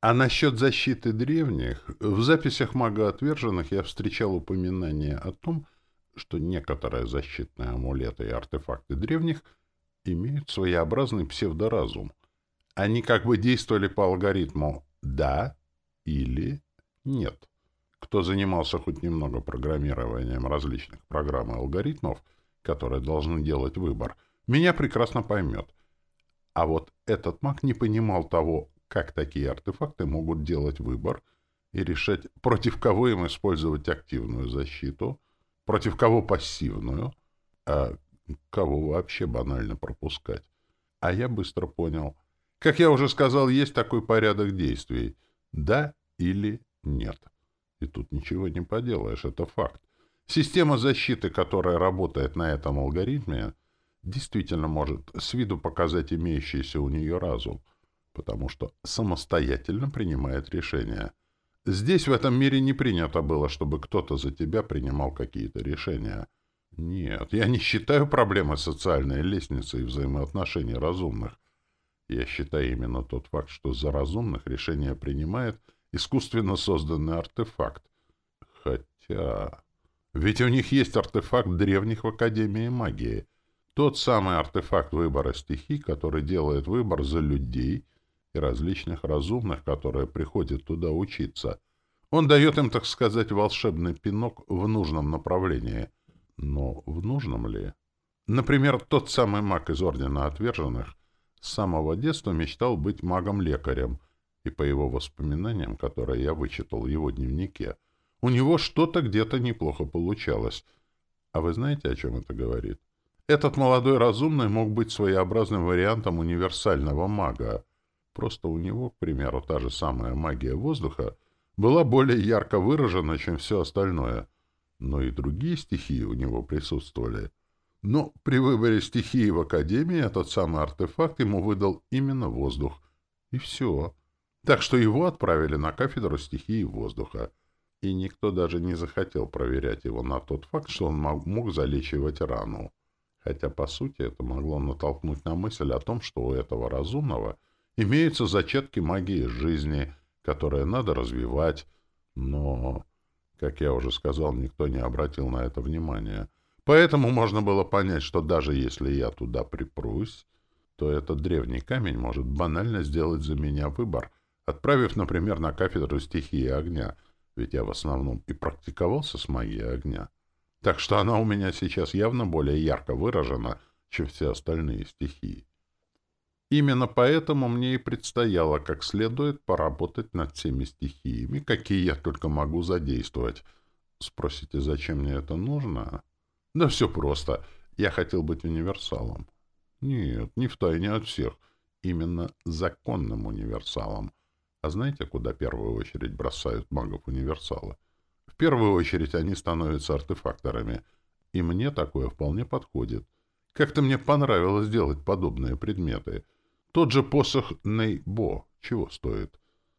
А насчет защиты древних, в записях мага-отверженных я встречал упоминание о том, что некоторые защитные амулеты и артефакты древних имеют своеобразный псевдоразум. Они как бы действовали по алгоритму «да» или «нет». Кто занимался хоть немного программированием различных программ и алгоритмов, которые должны делать выбор, меня прекрасно поймет. А вот этот маг не понимал того, как такие артефакты могут делать выбор и решать, против кого им использовать активную защиту, против кого пассивную, а кого вообще банально пропускать. А я быстро понял. Как я уже сказал, есть такой порядок действий. Да или нет. И тут ничего не поделаешь, это факт. Система защиты, которая работает на этом алгоритме, действительно может с виду показать имеющийся у нее разум, потому что самостоятельно принимает решения. Здесь, в этом мире, не принято было, чтобы кто-то за тебя принимал какие-то решения. Нет, я не считаю проблемы социальной лестницы и взаимоотношений разумных. Я считаю именно тот факт, что за разумных решения принимает искусственно созданный артефакт. Хотя... Ведь у них есть артефакт древних в Академии магии. Тот самый артефакт выбора стихий, который делает выбор за людей и различных разумных, которые приходят туда учиться. Он дает им, так сказать, волшебный пинок в нужном направлении. Но в нужном ли? Например, тот самый маг из Ордена Отверженных с самого детства мечтал быть магом-лекарем, и по его воспоминаниям, которые я вычитал в его дневнике, у него что-то где-то неплохо получалось. А вы знаете, о чем это говорит? Этот молодой разумный мог быть своеобразным вариантом универсального мага. Просто у него, к примеру, та же самая магия воздуха была более ярко выражена, чем все остальное. Но и другие стихии у него присутствовали. Но при выборе стихии в Академии этот самый артефакт ему выдал именно воздух. И все. Так что его отправили на кафедру стихии воздуха. И никто даже не захотел проверять его на тот факт, что он мог залечивать рану. Хотя, по сути, это могло натолкнуть на мысль о том, что у этого разумного имеются зачатки магии жизни, которые надо развивать. Но, как я уже сказал, никто не обратил на это внимания. Поэтому можно было понять, что даже если я туда припрусь, то этот древний камень может банально сделать за меня выбор, отправив, например, на кафедру стихии огня, ведь я в основном и практиковался с магией огня. Так что она у меня сейчас явно более ярко выражена, чем все остальные стихии. Именно поэтому мне и предстояло как следует поработать над всеми стихиями, какие я только могу задействовать. Спросите, зачем мне это нужно? Да все просто. Я хотел быть универсалом. Нет, не втайне от всех. Именно законным универсалом. А знаете, куда в первую очередь бросают магов-универсала? В первую очередь они становятся артефакторами. И мне такое вполне подходит. Как-то мне понравилось делать подобные предметы. Тот же посох Нейбо чего стоит?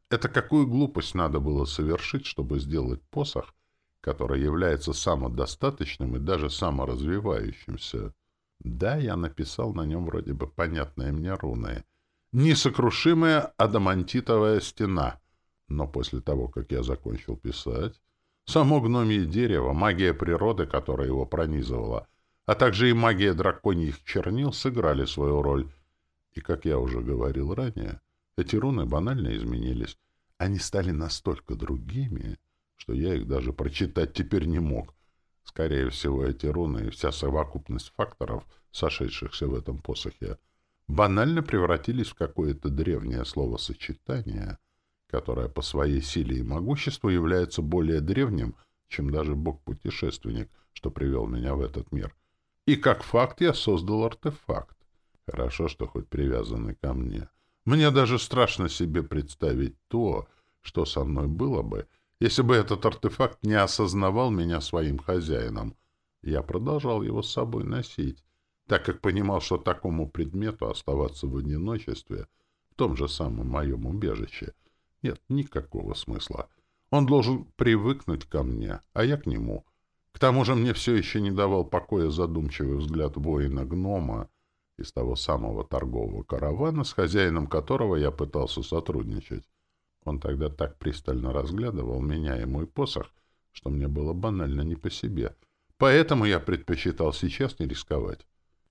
Это какую глупость надо было совершить, чтобы сделать посох, который является самодостаточным и даже саморазвивающимся. Да, я написал на нем вроде бы понятные мне руны. Несокрушимая адамантитовая стена. Но после того, как я закончил писать, само гномье дерево, магия природы, которая его пронизывала, а также и магия драконьих чернил сыграли свою роль. И, как я уже говорил ранее, эти руны банально изменились. Они стали настолько другими, что я их даже прочитать теперь не мог. Скорее всего, эти руны и вся совокупность факторов, сошедшихся в этом посохе, банально превратились в какое-то древнее словосочетание, которое по своей силе и могуществу является более древним, чем даже бог-путешественник, что привел меня в этот мир. И как факт я создал артефакт. Хорошо, что хоть привязанный ко мне. Мне даже страшно себе представить то, что со мной было бы, если бы этот артефакт не осознавал меня своим хозяином. Я продолжал его с собой носить, так как понимал, что такому предмету оставаться в одиночестве в том же самом моем убежище нет никакого смысла. Он должен привыкнуть ко мне, а я к нему. К тому же мне все еще не давал покоя задумчивый взгляд воина-гнома из того самого торгового каравана, с хозяином которого я пытался сотрудничать. Он тогда так пристально разглядывал меня и мой посох, что мне было банально не по себе. Поэтому я предпочитал сейчас не рисковать.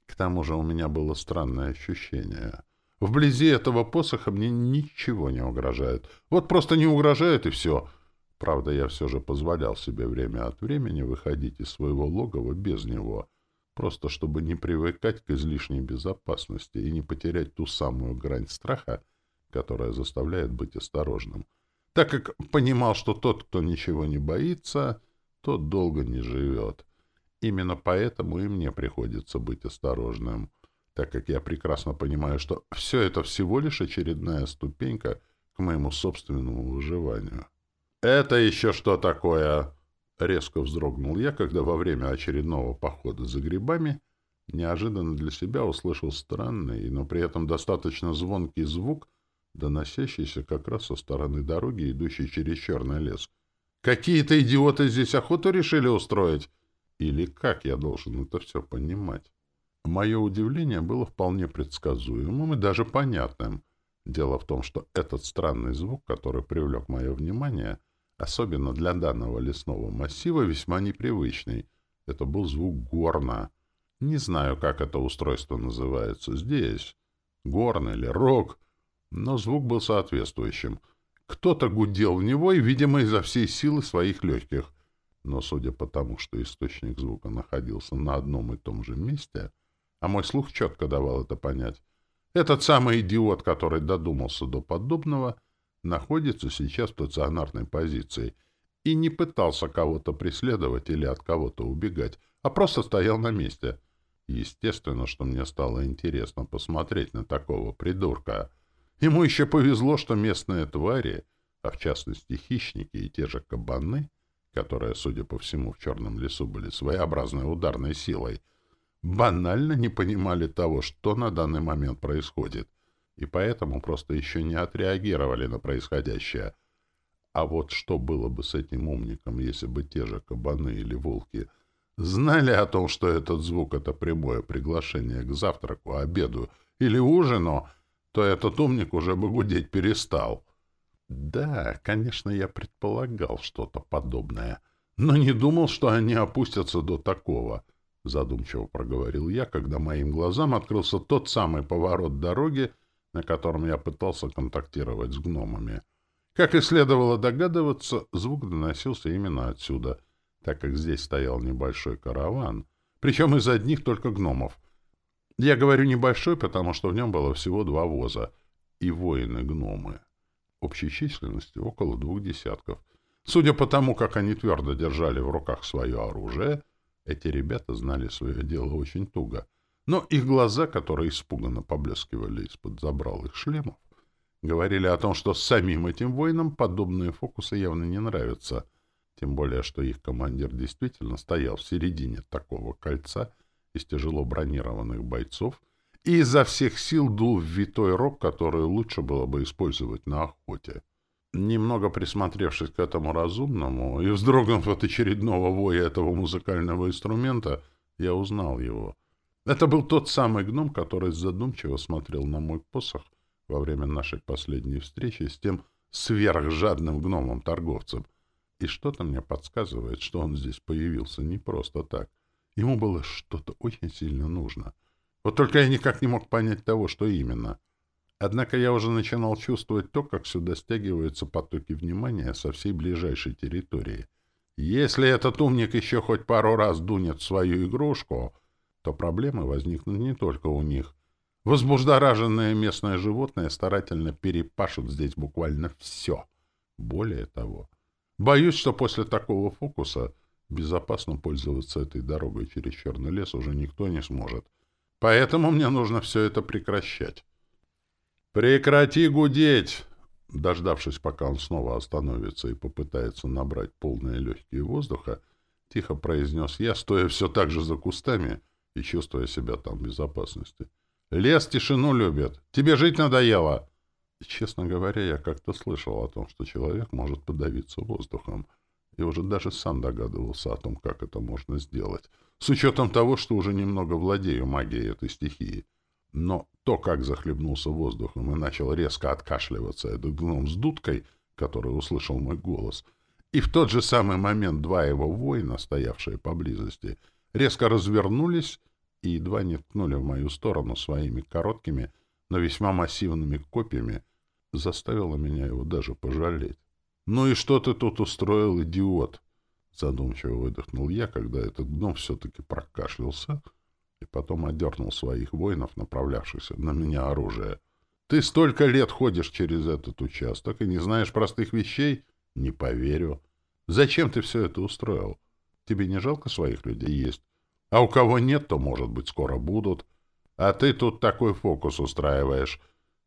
К тому же у меня было странное ощущение. Вблизи этого посоха мне ничего не угрожает. Вот просто не угрожает, и все. Правда, я все же позволял себе время от времени выходить из своего логова без него, просто чтобы не привыкать к излишней безопасности и не потерять ту самую грань страха, которая заставляет быть осторожным. Так как понимал, что тот, кто ничего не боится, тот долго не живет. Именно поэтому и мне приходится быть осторожным, так как я прекрасно понимаю, что все это всего лишь очередная ступенька к моему собственному выживанию. «Это еще что такое?» Резко вздрогнул я, когда во время очередного похода за грибами неожиданно для себя услышал странный, но при этом достаточно звонкий звук, доносящийся как раз со стороны дороги, идущей через черный лес. «Какие-то идиоты здесь охоту решили устроить?» Или как я должен это все понимать? Мое удивление было вполне предсказуемым и даже понятным. Дело в том, что этот странный звук, который привлек мое внимание, особенно для данного лесного массива, весьма непривычный. Это был звук горна. Не знаю, как это устройство называется здесь. Горн или рог. Но звук был соответствующим. Кто-то гудел в него, и, видимо, изо всей силы своих легких но судя по тому, что источник звука находился на одном и том же месте, а мой слух четко давал это понять, этот самый идиот, который додумался до подобного, находится сейчас в стационарной позиции и не пытался кого-то преследовать или от кого-то убегать, а просто стоял на месте. Естественно, что мне стало интересно посмотреть на такого придурка. Ему еще повезло, что местные твари, а в частности хищники и те же кабаны, которые, судя по всему, в черном лесу были своеобразной ударной силой, банально не понимали того, что на данный момент происходит, и поэтому просто еще не отреагировали на происходящее. А вот что было бы с этим умником, если бы те же кабаны или волки знали о том, что этот звук — это прямое приглашение к завтраку, обеду или ужину, то этот умник уже бы гудеть перестал. Да, конечно, я предполагал что-то подобное, но не думал, что они опустятся до такого, задумчиво проговорил я, когда моим глазам открылся тот самый поворот дороги, на котором я пытался контактировать с гномами. Как и следовало догадываться, звук доносился именно отсюда, так как здесь стоял небольшой караван, причем из одних только гномов. Я говорю небольшой, потому что в нем было всего два воза и воины-гномы общей численностью около двух десятков. Судя по тому, как они твердо держали в руках свое оружие, эти ребята знали свое дело очень туго. Но их глаза, которые испуганно поблескивали из-под забрал их шлемов, говорили о том, что самим этим воинам подобные фокусы явно не нравятся, тем более, что их командир действительно стоял в середине такого кольца из тяжело бронированных бойцов, и изо всех сил дул в витой рог, который лучше было бы использовать на охоте. Немного присмотревшись к этому разумному и вздрогнув от очередного воя этого музыкального инструмента, я узнал его. Это был тот самый гном, который задумчиво смотрел на мой посох во время нашей последней встречи с тем сверхжадным гномом-торговцем. И что-то мне подсказывает, что он здесь появился не просто так. Ему было что-то очень сильно нужно — вот только я никак не мог понять того, что именно. Однако я уже начинал чувствовать то, как сюда стягиваются потоки внимания со всей ближайшей территории. Если этот умник еще хоть пару раз дунет свою игрушку, то проблемы возникнут не только у них. Возбуждораженные местные животные старательно перепашут здесь буквально все. Более того, боюсь, что после такого фокуса безопасно пользоваться этой дорогой через черный лес уже никто не сможет — Поэтому мне нужно все это прекращать. «Прекрати гудеть!» Дождавшись, пока он снова остановится и попытается набрать полные легкие воздуха, тихо произнес я, стоя все так же за кустами и чувствуя себя там в безопасности. «Лес тишину любит. Тебе жить надоело!» Честно говоря, я как-то слышал о том, что человек может подавиться воздухом, и уже даже сам догадывался о том, как это можно сделать — с учетом того, что уже немного владею магией этой стихии. Но то, как захлебнулся воздухом и начал резко откашливаться этот гном с дудкой, который услышал мой голос. И в тот же самый момент два его воина, стоявшие поблизости, резко развернулись и едва не ткнули в мою сторону своими короткими, но весьма массивными копьями, заставило меня его даже пожалеть. «Ну и что ты тут устроил, идиот?» Задумчиво выдохнул я, когда этот гном все-таки прокашлялся и потом одернул своих воинов, направлявшихся на меня оружие. «Ты столько лет ходишь через этот участок и не знаешь простых вещей? Не поверю. Зачем ты все это устроил? Тебе не жалко своих людей есть? А у кого нет, то, может быть, скоро будут. А ты тут такой фокус устраиваешь.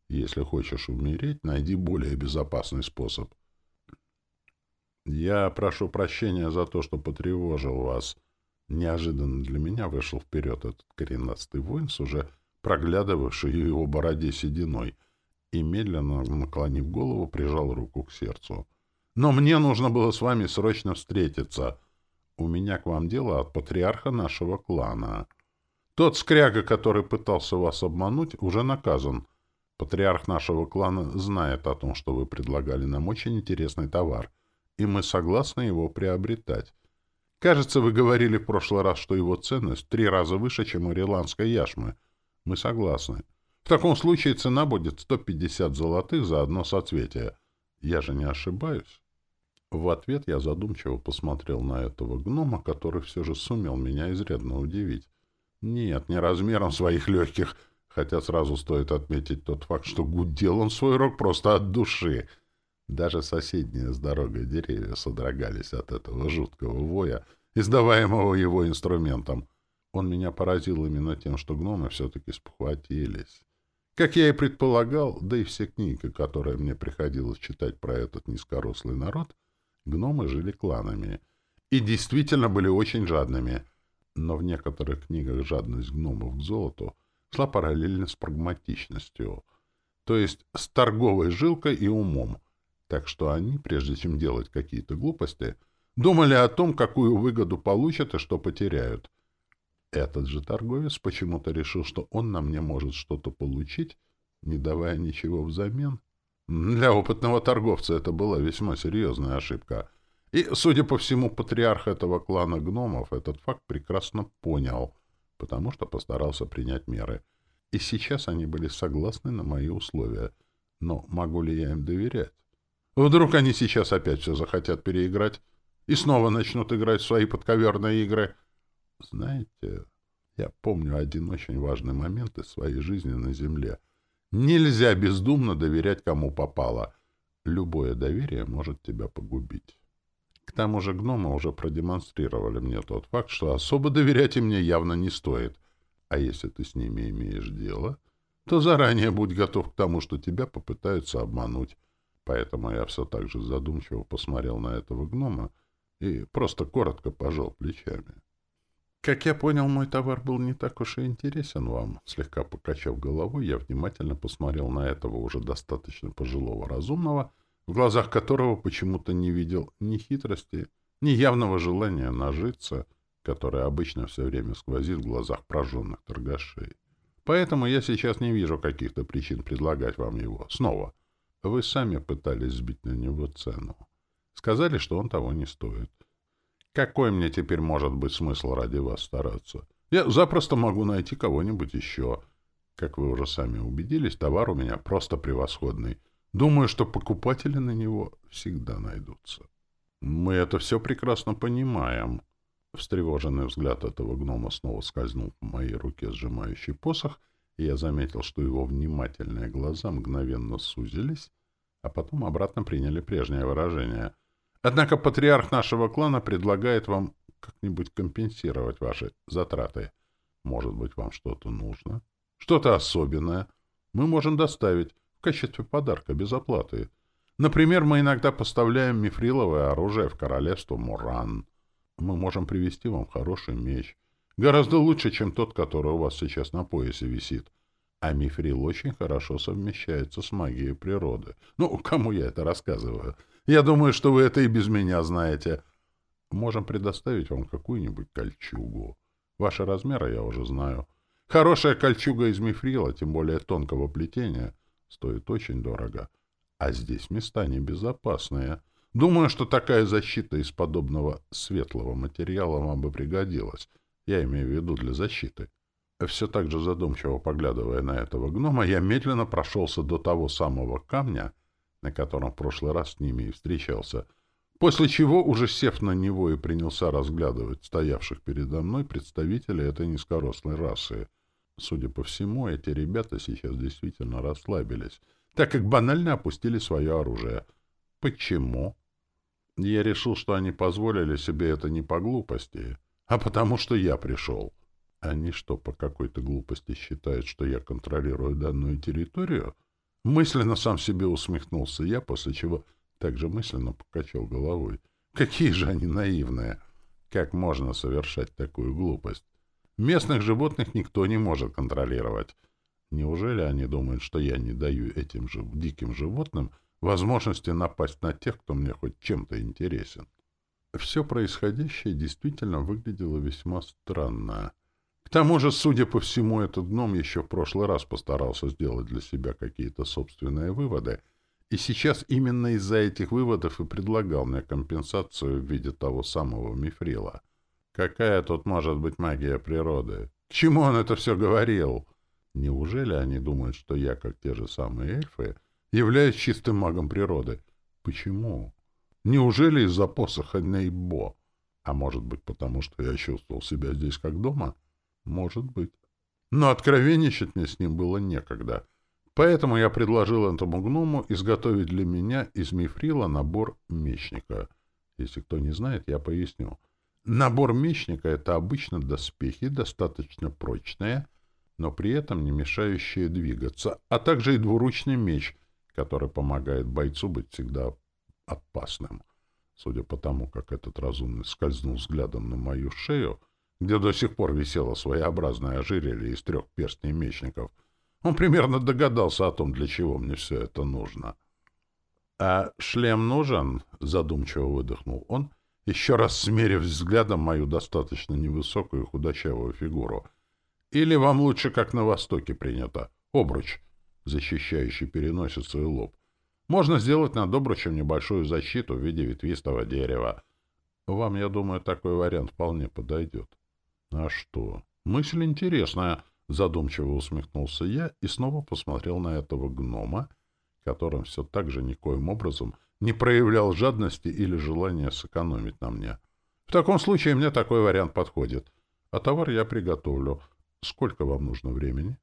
Если хочешь умереть, найди более безопасный способ. Я прошу прощения за то, что потревожил вас. Неожиданно для меня вышел вперед этот коренастый воин с уже проглядывавший его бороде сединой и, медленно наклонив голову, прижал руку к сердцу. «Но мне нужно было с вами срочно встретиться. У меня к вам дело от патриарха нашего клана. Тот скряга, который пытался вас обмануть, уже наказан. Патриарх нашего клана знает о том, что вы предлагали нам очень интересный товар, и мы согласны его приобретать. Кажется, вы говорили в прошлый раз, что его ценность три раза выше, чем у риландской яшмы. Мы согласны. В таком случае цена будет 150 золотых за одно соцветие. Я же не ошибаюсь. В ответ я задумчиво посмотрел на этого гнома, который все же сумел меня изрядно удивить. Нет, не размером своих легких — хотя сразу стоит отметить тот факт, что гудел он свой рог просто от души. Даже соседние с дорогой деревья содрогались от этого жуткого воя, издаваемого его инструментом. Он меня поразил именно тем, что гномы все-таки спохватились. Как я и предполагал, да и все книги, которые мне приходилось читать про этот низкорослый народ, гномы жили кланами и действительно были очень жадными. Но в некоторых книгах жадность гномов к золоту шла параллельно с прагматичностью, то есть с торговой жилкой и умом, так что они, прежде чем делать какие-то глупости, думали о том, какую выгоду получат и что потеряют. Этот же торговец почему-то решил, что он на мне может что-то получить, не давая ничего взамен. Для опытного торговца это была весьма серьезная ошибка. И, судя по всему, патриарх этого клана гномов этот факт прекрасно понял — потому что постарался принять меры. И сейчас они были согласны на мои условия. Но могу ли я им доверять? Вдруг они сейчас опять все захотят переиграть и снова начнут играть в свои подковерные игры? Знаете, я помню один очень важный момент из своей жизни на Земле. Нельзя бездумно доверять кому попало. Любое доверие может тебя погубить. К тому же гномы уже продемонстрировали мне тот факт, что особо доверять им мне явно не стоит. А если ты с ними имеешь дело, то заранее будь готов к тому, что тебя попытаются обмануть. Поэтому я все так же задумчиво посмотрел на этого гнома и просто коротко пожал плечами. «Как я понял, мой товар был не так уж и интересен вам». Слегка покачав головой, я внимательно посмотрел на этого уже достаточно пожилого разумного — в глазах которого почему-то не видел ни хитрости, ни явного желания нажиться, которое обычно все время сквозит в глазах прожженных торгашей. Поэтому я сейчас не вижу каких-то причин предлагать вам его. Снова. Вы сами пытались сбить на него цену. Сказали, что он того не стоит. Какой мне теперь может быть смысл ради вас стараться? Я запросто могу найти кого-нибудь еще. Как вы уже сами убедились, товар у меня просто превосходный — Думаю, что покупатели на него всегда найдутся. Мы это все прекрасно понимаем. Встревоженный взгляд этого гнома снова скользнул по моей руке, сжимающий посох, и я заметил, что его внимательные глаза мгновенно сузились, а потом обратно приняли прежнее выражение. Однако патриарх нашего клана предлагает вам как-нибудь компенсировать ваши затраты. Может быть, вам что-то нужно? Что-то особенное? Мы можем доставить в качестве подарка без оплаты. Например, мы иногда поставляем мифриловое оружие в королевство Муран. Мы можем привезти вам хороший меч. Гораздо лучше, чем тот, который у вас сейчас на поясе висит. А мифрил очень хорошо совмещается с магией природы. Ну, кому я это рассказываю? Я думаю, что вы это и без меня знаете. Можем предоставить вам какую-нибудь кольчугу. Ваши размеры я уже знаю. Хорошая кольчуга из мифрила, тем более тонкого плетения — стоит очень дорого. А здесь места небезопасные. Думаю, что такая защита из подобного светлого материала вам бы пригодилась. Я имею в виду для защиты. Все так же задумчиво поглядывая на этого гнома, я медленно прошелся до того самого камня, на котором в прошлый раз с ними и встречался, после чего, уже сев на него и принялся разглядывать стоявших передо мной представителей этой низкорослой расы. Судя по всему, эти ребята сейчас действительно расслабились, так как банально опустили свое оружие. Почему? Я решил, что они позволили себе это не по глупости, а потому что я пришел. Они что, по какой-то глупости считают, что я контролирую данную территорию? Мысленно сам себе усмехнулся я, после чего также мысленно покачал головой. Какие же они наивные! Как можно совершать такую глупость? Местных животных никто не может контролировать. Неужели они думают, что я не даю этим же диким животным возможности напасть на тех, кто мне хоть чем-то интересен? Все происходящее действительно выглядело весьма странно. К тому же, судя по всему, этот гном еще в прошлый раз постарался сделать для себя какие-то собственные выводы, и сейчас именно из-за этих выводов и предлагал мне компенсацию в виде того самого мифрила. Какая тут может быть магия природы? К чему он это все говорил? Неужели они думают, что я, как те же самые эльфы, являюсь чистым магом природы? Почему? Неужели из-за посоха Нейбо? А может быть, потому что я чувствовал себя здесь как дома? — может быть. Но откровенничать мне с ним было некогда. Поэтому я предложил этому гному изготовить для меня из мифрила набор мечника. Если кто не знает, я поясню. Набор мечника — это обычно доспехи, достаточно прочные, но при этом не мешающие двигаться, а также и двуручный меч, который помогает бойцу быть всегда опасным. Судя по тому, как этот разумный скользнул взглядом на мою шею — где до сих пор висело своеобразное ожерелье из трех перстней мечников, он примерно догадался о том, для чего мне все это нужно. — А шлем нужен? — задумчиво выдохнул он, еще раз смерив взглядом мою достаточно невысокую худощавую фигуру. — Или вам лучше, как на Востоке принято, обруч, защищающий переносицу и лоб. Можно сделать над обручем небольшую защиту в виде ветвистого дерева. Вам, я думаю, такой вариант вполне подойдет. А что? Мысль интересная, задумчиво усмехнулся я и снова посмотрел на этого гнома, которым все так же никоим образом не проявлял жадности или желания сэкономить на мне. В таком случае мне такой вариант подходит. А товар я приготовлю. Сколько вам нужно времени?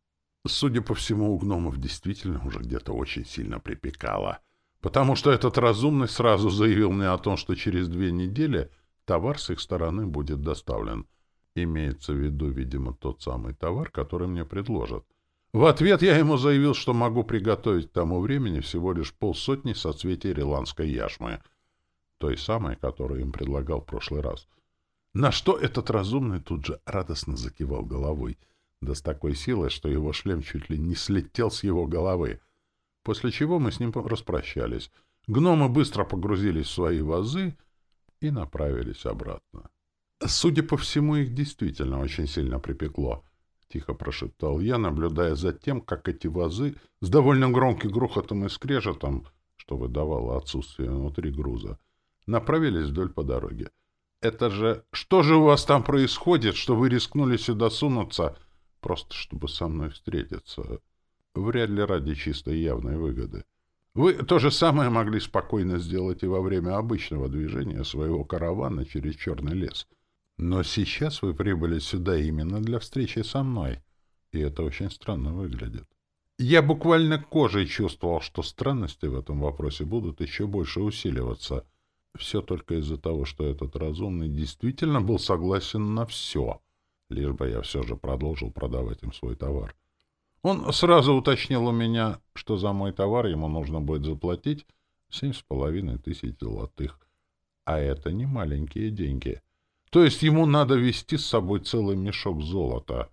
Судя по всему, у гномов действительно уже где-то очень сильно припекало, потому что этот разумный сразу заявил мне о том, что через две недели товар с их стороны будет доставлен — Имеется в виду, видимо, тот самый товар, который мне предложат. В ответ я ему заявил, что могу приготовить к тому времени всего лишь полсотни соцветий риландской яшмы, той самой, которую им предлагал в прошлый раз. На что этот разумный тут же радостно закивал головой, да с такой силой, что его шлем чуть ли не слетел с его головы. После чего мы с ним распрощались. Гномы быстро погрузились в свои вазы и направились обратно. Судя по всему, их действительно очень сильно припекло. Тихо прошептал я, наблюдая за тем, как эти вазы с довольно громким грохотом и скрежетом, что выдавало отсутствие внутри груза, направились вдоль по дороге. «Это же... Что же у вас там происходит, что вы рискнули сюда сунуться, просто чтобы со мной встретиться? Вряд ли ради чистой явной выгоды. Вы то же самое могли спокойно сделать и во время обычного движения своего каравана через черный лес». Но сейчас вы прибыли сюда именно для встречи со мной, и это очень странно выглядит. Я буквально кожей чувствовал, что странности в этом вопросе будут еще больше усиливаться. Все только из-за того, что этот разумный действительно был согласен на все, лишь бы я все же продолжил продавать им свой товар. Он сразу уточнил у меня, что за мой товар ему нужно будет заплатить семь с половиной тысяч золотых. А это не маленькие деньги — то есть ему надо вести с собой целый мешок золота.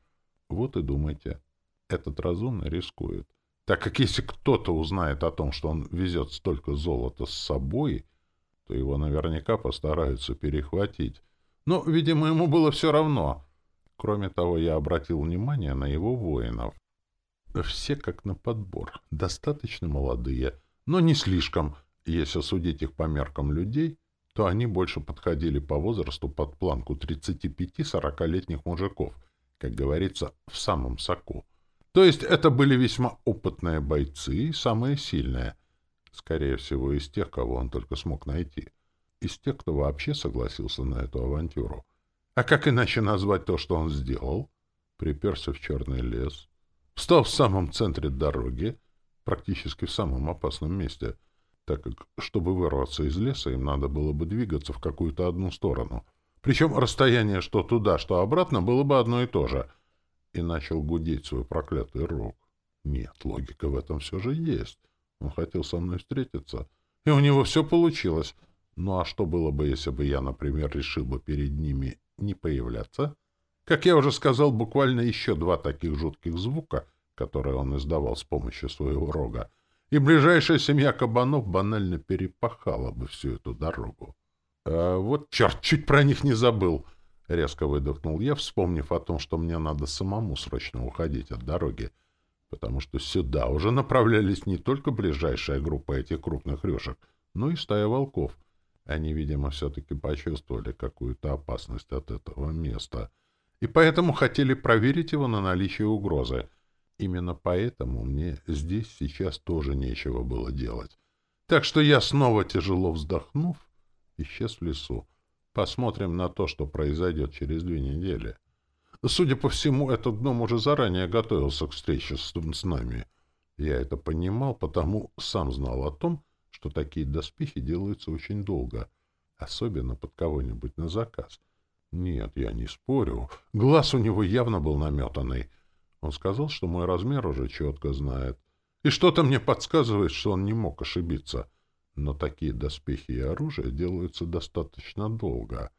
Вот и думайте, этот разумный рискует. Так как если кто-то узнает о том, что он везет столько золота с собой, то его наверняка постараются перехватить. Но, видимо, ему было все равно. Кроме того, я обратил внимание на его воинов. Все как на подбор, достаточно молодые, но не слишком. Если судить их по меркам людей, то они больше подходили по возрасту под планку 35-40-летних мужиков, как говорится, в самом соку. То есть это были весьма опытные бойцы и самые сильные. Скорее всего, из тех, кого он только смог найти. Из тех, кто вообще согласился на эту авантюру. А как иначе назвать то, что он сделал? Приперся в черный лес, встал в самом центре дороги, практически в самом опасном месте, так как, чтобы вырваться из леса, им надо было бы двигаться в какую-то одну сторону. Причем расстояние что туда, что обратно было бы одно и то же. И начал гудеть свой проклятый рог. Нет, логика в этом все же есть. Он хотел со мной встретиться, и у него все получилось. Ну а что было бы, если бы я, например, решил бы перед ними не появляться? Как я уже сказал, буквально еще два таких жутких звука — которые он издавал с помощью своего рога, и ближайшая семья кабанов банально перепахала бы всю эту дорогу. А вот черт, чуть про них не забыл! — резко выдохнул я, вспомнив о том, что мне надо самому срочно уходить от дороги, потому что сюда уже направлялись не только ближайшая группа этих крупных рёшек, но и стая волков. Они, видимо, все-таки почувствовали какую-то опасность от этого места, и поэтому хотели проверить его на наличие угрозы — Именно поэтому мне здесь сейчас тоже нечего было делать. Так что я снова, тяжело вздохнув, исчез в лесу. Посмотрим на то, что произойдет через две недели. Судя по всему, этот гном уже заранее готовился к встрече с, с нами. Я это понимал, потому сам знал о том, что такие доспехи делаются очень долго, особенно под кого-нибудь на заказ. Нет, я не спорю. Глаз у него явно был наметанный — он сказал, что мой размер уже четко знает. И что-то мне подсказывает, что он не мог ошибиться. Но такие доспехи и оружие делаются достаточно долго.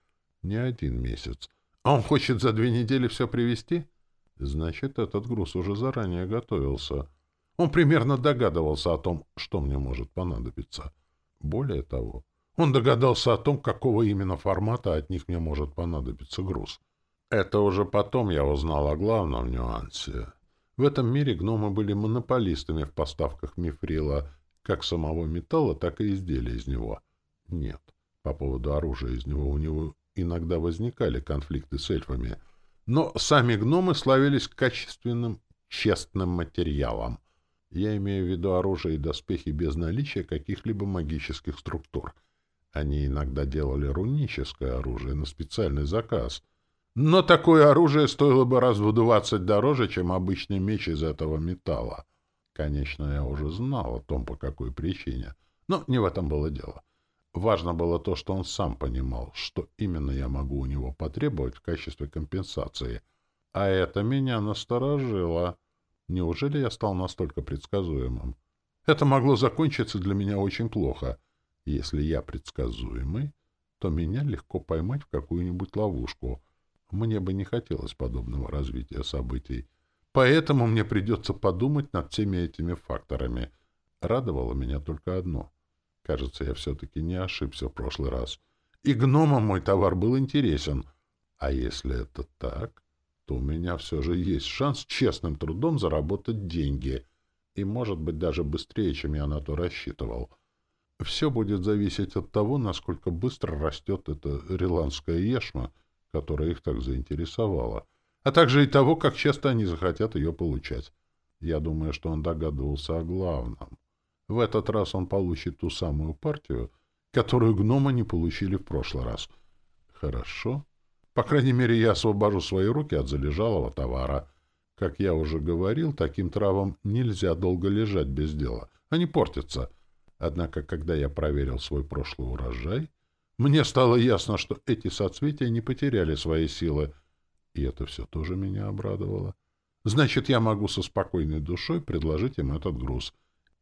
Не один месяц. А он хочет за две недели все привезти? Значит, этот груз уже заранее готовился. Он примерно догадывался о том, что мне может понадобиться. Более того, он догадался о том, какого именно формата от них мне может понадобиться груз. Это уже потом я узнал о главном нюансе. В этом мире гномы были монополистами в поставках мифрила, как самого металла, так и изделий из него. Нет, по поводу оружия из него у него иногда возникали конфликты с эльфами, но сами гномы славились качественным, честным материалом. Я имею в виду оружие и доспехи без наличия каких-либо магических структур. Они иногда делали руническое оружие на специальный заказ — но такое оружие стоило бы раз в двадцать дороже, чем обычный меч из этого металла. Конечно, я уже знал о том, по какой причине, но не в этом было дело. Важно было то, что он сам понимал, что именно я могу у него потребовать в качестве компенсации. А это меня насторожило. Неужели я стал настолько предсказуемым? Это могло закончиться для меня очень плохо. Если я предсказуемый, то меня легко поймать в какую-нибудь ловушку — мне бы не хотелось подобного развития событий. Поэтому мне придется подумать над всеми этими факторами. Радовало меня только одно. Кажется, я все-таки не ошибся в прошлый раз. И гномам мой товар был интересен. А если это так, то у меня все же есть шанс честным трудом заработать деньги. И, может быть, даже быстрее, чем я на то рассчитывал. Все будет зависеть от того, насколько быстро растет эта риландская ешма — которая их так заинтересовала, а также и того, как часто они захотят ее получать. Я думаю, что он догадывался о главном. В этот раз он получит ту самую партию, которую гномы не получили в прошлый раз. Хорошо. По крайней мере, я освобожу свои руки от залежалого товара. Как я уже говорил, таким травам нельзя долго лежать без дела. Они портятся. Однако, когда я проверил свой прошлый урожай, мне стало ясно, что эти соцветия не потеряли свои силы, и это все тоже меня обрадовало. Значит, я могу со спокойной душой предложить им этот груз,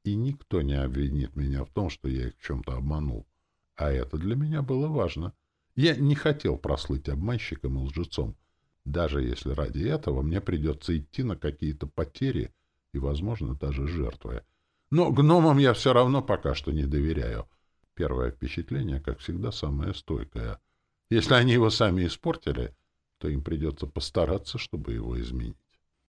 и никто не обвинит меня в том, что я их в чем-то обманул. А это для меня было важно. Я не хотел прослыть обманщиком и лжецом, даже если ради этого мне придется идти на какие-то потери и, возможно, даже жертвы. Но гномам я все равно пока что не доверяю — Первое впечатление, как всегда, самое стойкое. Если они его сами испортили, то им придется постараться, чтобы его изменить.